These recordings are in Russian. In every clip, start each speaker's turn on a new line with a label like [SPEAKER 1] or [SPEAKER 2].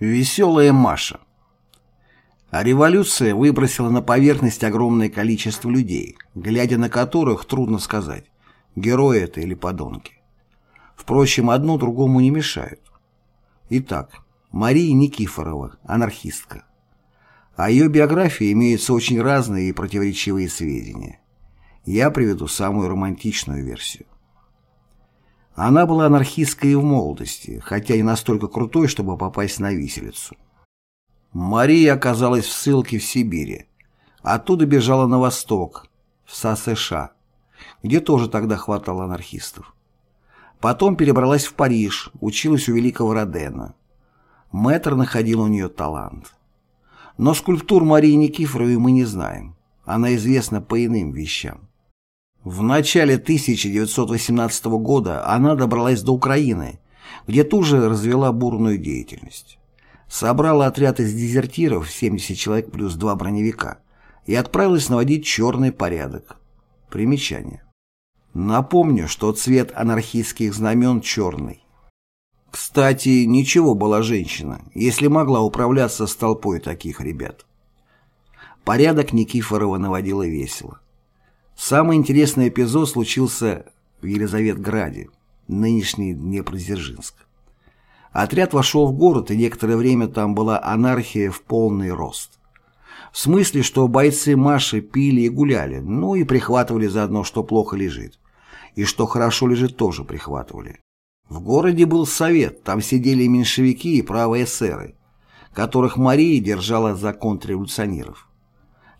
[SPEAKER 1] Веселая Маша А революция выбросила на поверхность огромное количество людей, глядя на которых трудно сказать, герои это или подонки. Впрочем, одно другому не мешает. Итак, Мария Никифорова, анархистка. О ее биографии имеются очень разные и противоречивые сведения. Я приведу самую романтичную версию. Она была анархисткой в молодости, хотя и настолько крутой, чтобы попасть на виселицу. Мария оказалась в ссылке в Сибири. Оттуда бежала на восток, в СССР, где тоже тогда хватало анархистов. Потом перебралась в Париж, училась у великого Родена. Мэтр находил у нее талант. Но скульптур Марии Никифоровой мы не знаем. Она известна по иным вещам. В начале 1918 года она добралась до Украины, где тоже развела бурную деятельность. Собрала отряд из дезертиров, 70 человек плюс два броневика, и отправилась наводить черный порядок. Примечание. Напомню, что цвет анархистских знамен черный. Кстати, ничего была женщина, если могла управляться с толпой таких ребят. Порядок Никифорова наводила весело. Самый интересный эпизод случился в Елизаветграде, нынешний Днепродзержинск. Отряд вошел в город, и некоторое время там была анархия в полный рост. В смысле, что бойцы Маши пили и гуляли, ну и прихватывали заодно, что плохо лежит. И что хорошо лежит, тоже прихватывали. В городе был совет, там сидели меньшевики и правые эсеры, которых Мария держала за контрреволюционеров.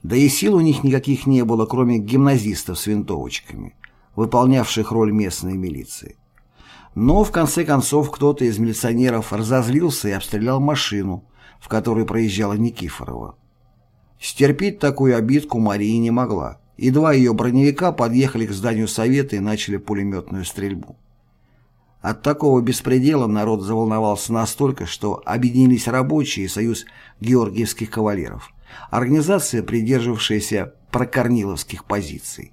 [SPEAKER 1] Да и сил у них никаких не было, кроме гимназистов с винтовочками, выполнявших роль местной милиции. Но, в конце концов, кто-то из милиционеров разозлился и обстрелял машину, в которой проезжала Никифорова. Стерпеть такую обидку Мария не могла, и два ее броневика подъехали к зданию Совета и начали пулеметную стрельбу. От такого беспредела народ заволновался настолько, что объединились рабочие и союз георгиевских кавалеров – организация, придерживавшаяся прокорниловских позиций.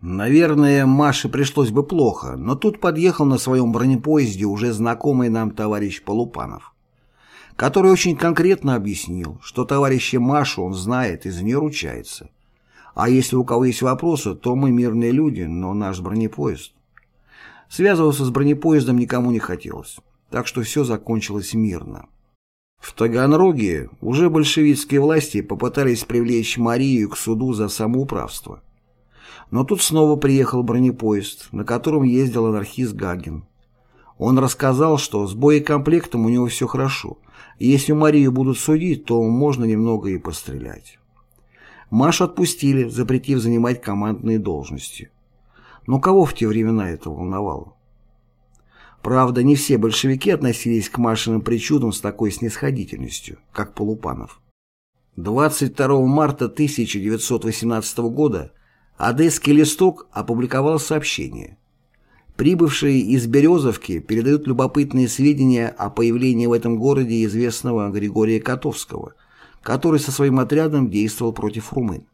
[SPEAKER 1] Наверное, Маше пришлось бы плохо, но тут подъехал на своем бронепоезде уже знакомый нам товарищ Полупанов, который очень конкретно объяснил, что товарища Машу он знает и за нее ручается. А если у кого есть вопросы, то мы мирные люди, но наш бронепоезд. Связываться с бронепоездом никому не хотелось, так что все закончилось мирно. В Таганроге уже большевистские власти попытались привлечь Марию к суду за самоуправство. Но тут снова приехал бронепоезд, на котором ездил анархист Гагин. Он рассказал, что с боекомплектом у него все хорошо, и если Марию будут судить, то можно немного и пострелять. Машу отпустили, запретив занимать командные должности. Но кого в те времена это волновало? Правда, не все большевики относились к Машиным причудам с такой снисходительностью, как Полупанов. 22 марта 1918 года Одесский листок опубликовал сообщение. Прибывшие из Березовки передают любопытные сведения о появлении в этом городе известного Григория Котовского, который со своим отрядом действовал против румын.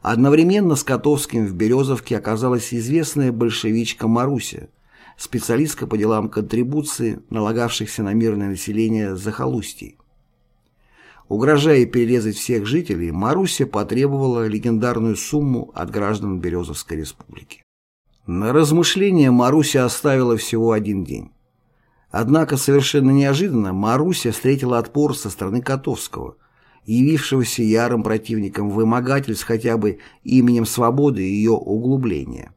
[SPEAKER 1] Одновременно с Котовским в Березовке оказалась известная большевичка Маруся, специалистка по делам контрибуции, налагавшихся на мирное население захолустий. Угрожая перерезать всех жителей, Маруся потребовала легендарную сумму от граждан Березовской республики. На размышления Маруся оставила всего один день. Однако совершенно неожиданно Маруся встретила отпор со стороны Котовского, явившегося ярым противником вымогательств хотя бы именем свободы и ее углубления.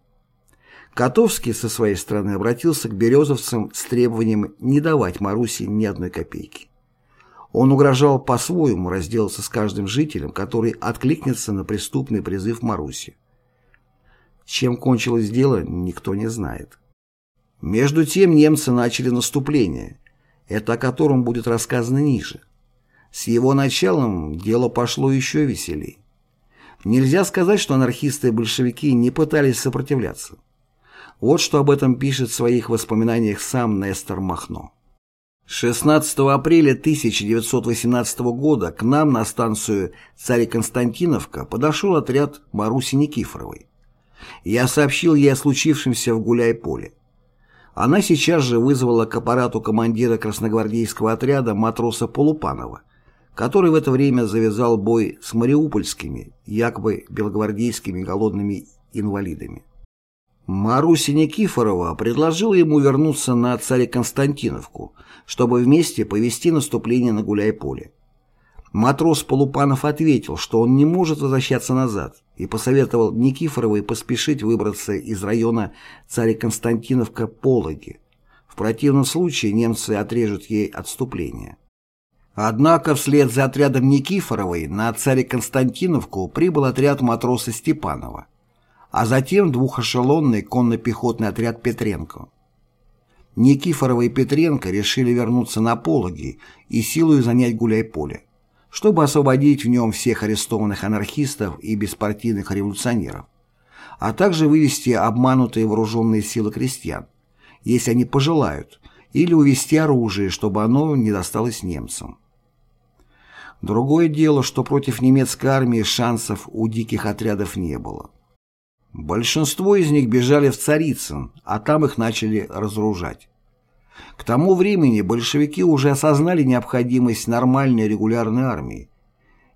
[SPEAKER 1] Котовский со своей стороны обратился к березовцам с требованием не давать Маруси ни одной копейки. Он угрожал по-своему разделаться с каждым жителем, который откликнется на преступный призыв Маруси. Чем кончилось дело, никто не знает. Между тем немцы начали наступление, это о котором будет рассказано ниже. С его началом дело пошло еще веселее. Нельзя сказать, что анархисты и большевики не пытались сопротивляться. Вот что об этом пишет в своих воспоминаниях сам Нестор Махно. 16 апреля 1918 года к нам на станцию Царь-Константиновка подошел отряд Маруси Никифоровой. Я сообщил ей о случившемся в Гуляй-Поле. Она сейчас же вызвала к аппарату командира красногвардейского отряда матроса Полупанова, который в это время завязал бой с мариупольскими, якобы белогвардейскими голодными инвалидами. Маруся Никифорова предложила ему вернуться на Царе-Константиновку, чтобы вместе повести наступление на Гуляй-Поле. Матрос Полупанов ответил, что он не может возвращаться назад, и посоветовал Никифоровой поспешить выбраться из района Царе-Константиновка-Пологи. В противном случае немцы отрежут ей отступление. Однако вслед за отрядом Никифоровой на Царе-Константиновку прибыл отряд матроса Степанова а затем двухэшелонный конно-пехотный отряд Петренко. Никифорова и Петренко решили вернуться на Пологи и силою занять Гуляй-Поле, чтобы освободить в нем всех арестованных анархистов и беспартийных революционеров, а также вывести обманутые вооруженные силы крестьян, если они пожелают, или увести оружие, чтобы оно не досталось немцам. Другое дело, что против немецкой армии шансов у диких отрядов не было. Большинство из них бежали в Царицын, а там их начали разоружать. К тому времени большевики уже осознали необходимость нормальной регулярной армии,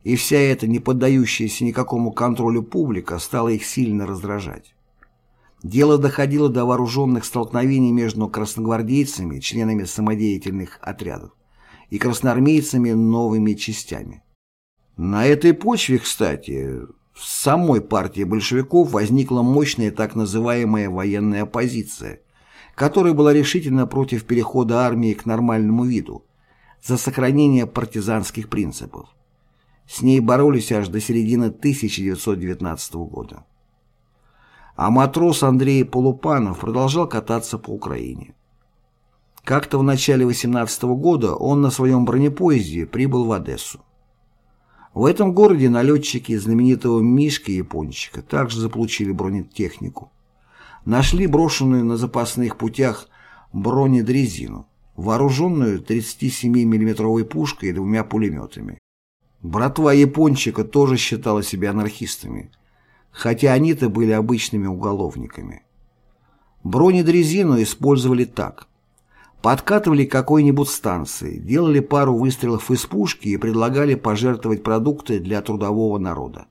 [SPEAKER 1] и вся эта не поддающаяся никакому контролю публика стала их сильно раздражать. Дело доходило до вооруженных столкновений между красногвардейцами, членами самодеятельных отрядов, и красноармейцами новыми частями. На этой почве, кстати, в самой партии большевиков возникла мощная так называемая военная оппозиция, которая была решительно против перехода армии к нормальному виду, за сохранение партизанских принципов. С ней боролись аж до середины 1919 года. А матрос Андрей Полупанов продолжал кататься по Украине. Как-то в начале 18 года он на своем бронепоезде прибыл в Одессу. В этом городе налетчики знаменитого Мишки Япончика также заполучили бронетехнику. Нашли брошенную на запасных путях бронедрезину, вооруженную 37 миллиметровой пушкой и двумя пулеметами. Братва Япончика тоже считала себя анархистами, хотя они-то были обычными уголовниками. Бронедрезину использовали так – Подкатывали к какой-нибудь станции, делали пару выстрелов из пушки и предлагали пожертвовать продукты для трудового народа.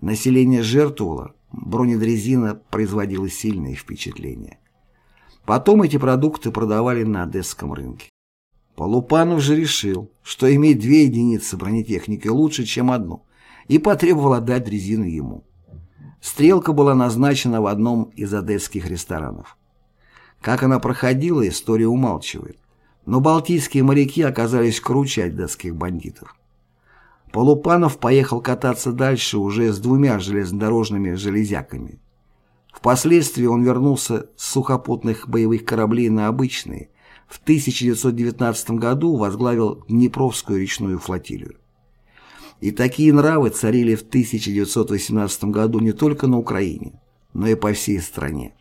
[SPEAKER 1] Население жертвовало, бронедрезина производила сильное впечатление. Потом эти продукты продавали на одесском рынке. Полупанов же решил, что иметь две единицы бронетехники лучше, чем одну, и потребовал отдать дрезину ему. Стрелка была назначена в одном из одесских ресторанов. Как она проходила, история умалчивает. Но балтийские моряки оказались круче датских бандитов. Полупанов поехал кататься дальше уже с двумя железнодорожными железяками. Впоследствии он вернулся с сухопутных боевых кораблей на обычные. В 1919 году возглавил Днепровскую речную флотилию. И такие нравы царили в 1918 году не только на Украине, но и по всей стране.